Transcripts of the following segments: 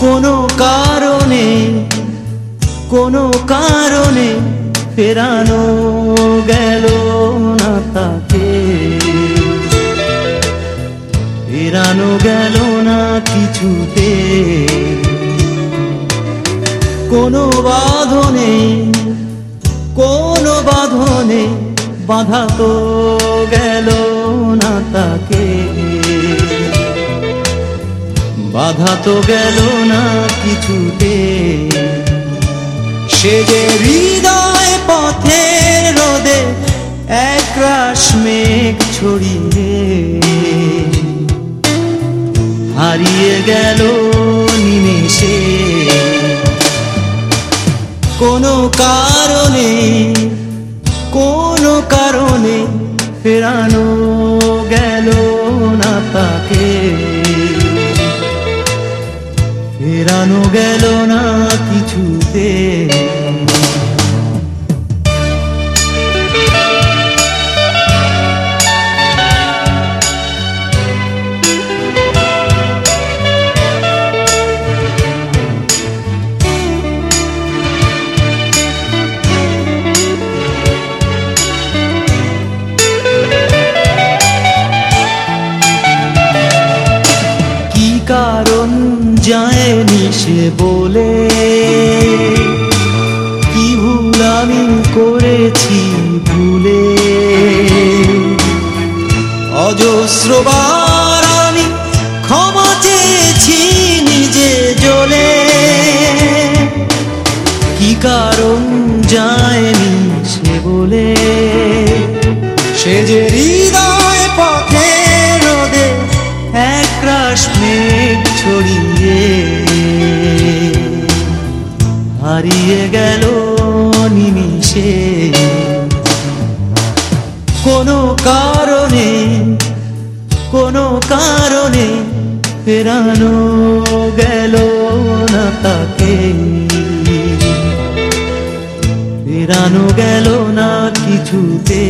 কোনো কারণে কোনো কারণে ফেরানো গেল না তাকে। ফেরানো গেল না কিছুতে। কোনো বাঁধনে কোনো বাঁধনে বাধা তো গেল না তাকে। বাধা তো গেল না কিছুতে। সে যে হৃদয় পথের রোদে এক রাশ মেঘ ছড়িয়ে হারিয়ে গেল নিমেষে। কোনো কারণে কোনো কারণে ফেরানো গেল না তাকে। ফেরানো গেল না কিছুতে। যায়নি সে বলে। কি ভুল আমি করেছি ভুলে। অজস্রবার আমি ক্ষমা চেয়েছি নিজে জ্বলে কি কারণ যায়নি সে বলে। সে যে হৃদয় পথে রোদে এক রাশ মেঘ ছড়িয়ে হারিয়ে গেল নিমিষে। কোনো কারণে কোনো কারণে ফেরানো গেল না তাকে। ফেরানো গেল না কিছুতে।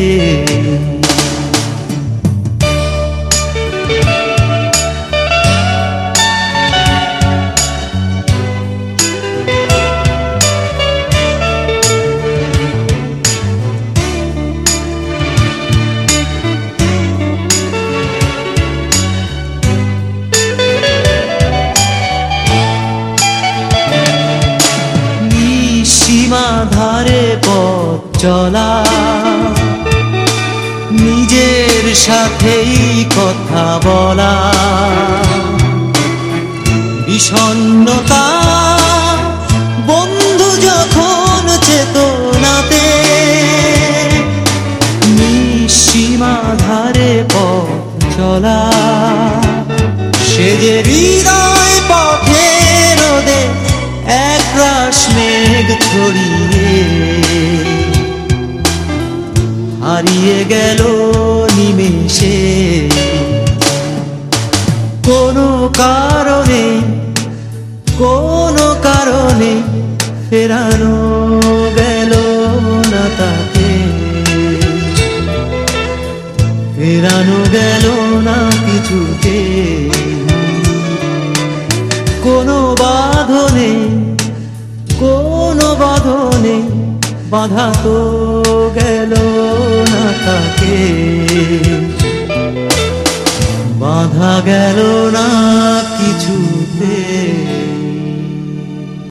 পথ চলা নিজের সাথেই কথা বলা। বিষণ্ণতা বন্ধু যখন চেতনাতে নিঃসীমা ধারে পথ চলা সে যে হৃদয় পথে রোদে এক রাশ মেঘ ছড়িয়ে হারিয়ে গেল নিমেষে। কোনো কারণে কোনো কারণে ফেরানো গেল না তাকে। ফেরানো গেল না কিছুতে কোনো বাঁধনে কোনো বাঁধনে বাধা তো গেল তাকে। বাধা গেল না কিছু।